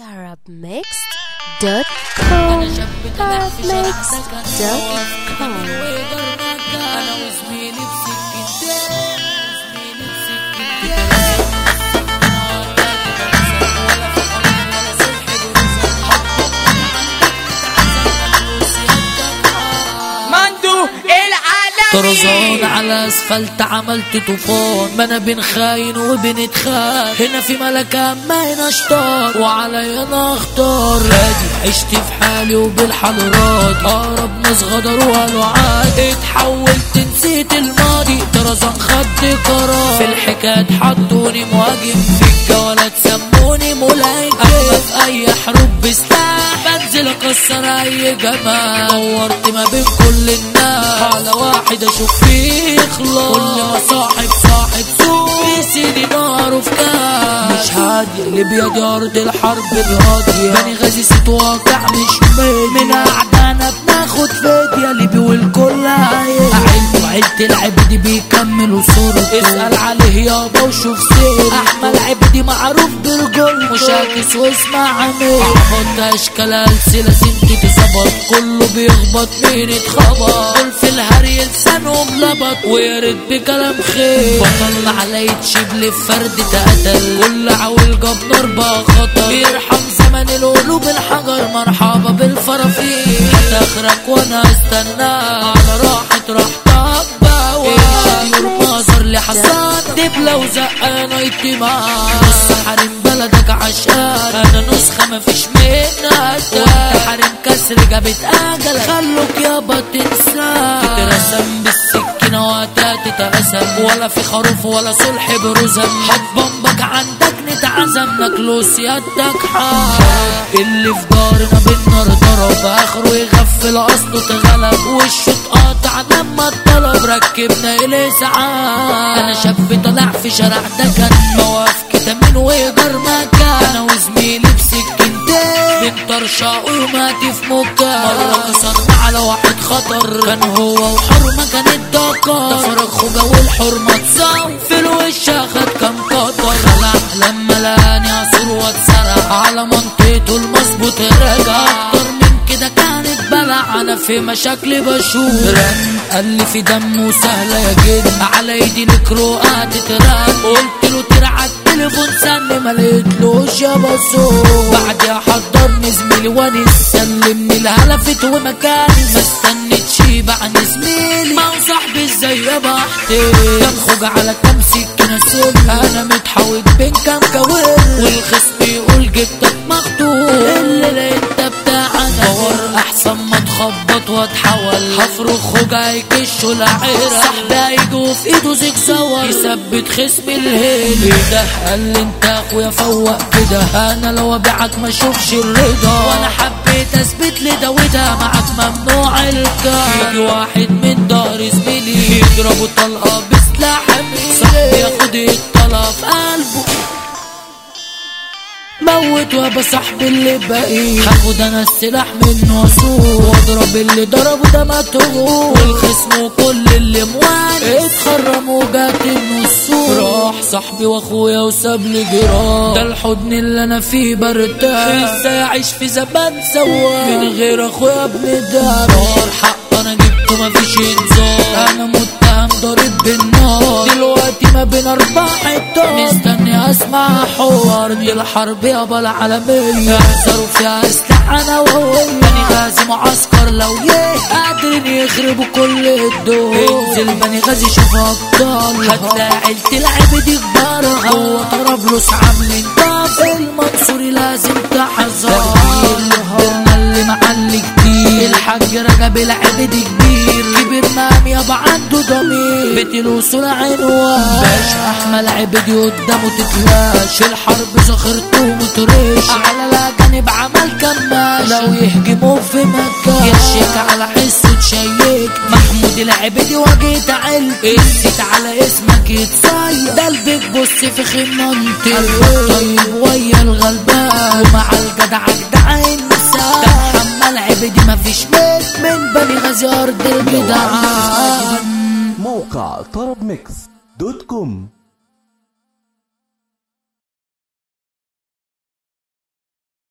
arabmixed.com arabmixed.com طرزان على أسفلت عملت طوفان ما أنا بين خاين وبنتخان هنا في ملكة ما هنا شطار. وعليا أنا اختار هادي عشت في حالي وبالحال راضي اقرب ناس غدروا قالوا عادي اتحولت نسيت الماضي. طرزان خد قرار. في الحكاية حطوني مهاجم. في الجولات سموني ملاك في أي حروب بسلاح بنزل اكسر اي جمال دورت ما بين كل الناس. على واحد أشوف فيه خلاص كل ما صاحب صاحب سوق يسيدي نار في كاس. مش هادي اللي بيدي ارض الحرب الهادية. بني غازي ست واقع مش ميت من أعدانا بناخد فدية. اللي بيقول كل عيل عيلته وعيلة العبدي بيكملوا صورته اسأل عليه يابا وشوف سير أحمد عبدي معروف بالجول مشاكس واسمع عمير حط أشكال السلة سنتي تظبط كله بيخبط مين اتخبط دول في الهري لسانهم لبط. ويا ريت بكلام خير. بطل على يتشبل في فرد تقتل. كل عويل جاب نار بقى خطر يرحم زمن القلوب الحجر. مرحبا بالفرافير. هتاخرك وأنا استنى على راحة راحتك بقى المنظر لحسان دبلة وزقانة يتما نص حريم بلدك عشان أنا نسخة مفيش منها وانت حريم كسر جابت أجل خلوك يابا تنسى تترسم بالسكينة وقتها تتقسم ولا في خروف ولا صلح برزم. حط بمبك عندك نتعزم. ناكلو سيادتك حق اللي في دارنا بالنار ضرب. آخره يغفل أصله اتغلب الطلب ركبنا الاسعاف أنا شاب طلع في شارع ده كان مواقف كتامين ويقدر مكان أنا وزميلي بسكينتين بنطرشق وماتي في مكان مرة كسرنا على واحد خطر. كان هو وحرمة كانت دكار ده فرق خوجة والحرمة تصاو في الوش أخد كام قطر. خلع لما لقاني عصور واتسرق. على منطقته المظبوط رجع. أنا في مشاكلي بشوف قال لي في دمه سهلة يا جد. على إيدي الكروقات تترن قلت له ترعى التليفون سن ما لقيتلوش يا بصور بعدها حضرني زميلي وأنا سلمني. الهلفت ومكاني. ما استنيتش بعد زميلي. ما هو صاحبي إزاي يا بحتي كان خوج على كام سكينة أنا متحوط بين كام كوير والخصم هيكشوا العيرة صاحبي هيجوا في ايده زجزور يثبت خصم الهيل ده قال لي انت اخويا فوق كده. أنا لو أبيعك ما أشوفش الرضا. وأنا حبيت أثبت لي ده وده. معاك ممنوع الكلام يجي واحد من دار زميلي يضربه طلقة بسلاح صاحبي ياخد الطلقة في قلبه. موت وابا صاحبي اللي باقي. هاخد أنا السلاح منه اسوق واضرب اللي ضربه ده ماتوه والخصم صاحبي واخويا وساب لي جيران. ده الحضن اللي أنا فيه برتاح. إزاي اعيش في زمان سوا. من غير أخويا ابن دار نار حق أنا جبته مفيش انذار. أنا متهم ضارب بالنار. دلوقتي ما بين أربع حيطان. مستني أسمع حوار. دي الحرب يابا العالمية يحذروا فيها اسلحة أنا وهو. بني غازي معسكر لو يه قادرين يخربوا كل الدول انزل بني غازي شوف ابطال هتلاقي عيلة العب دي كبارة هو طرابلس عاملين طاف المنصوري لازم تحذر اللي اللي معلي كتير. الحاج رجب العبد كبير. كبير. مام يابا عنده ضمير. الوصول عنوان باش احمد عبدي قدامه تتلاش الحرب زخرته مترش على الاجانب عمل كماش. لو يهجموا في مكان حسه تشيك العبدي واجهت عيلتي. نسيت على اسمك يتصير. البيك بص في خمانتي طيب ويا الغلبان. ومع الجدع جدع النساء ده محمد عبدي مفيش ميت من بني غازي أرض الجدعان موقع طرب ميكس دوت كوم.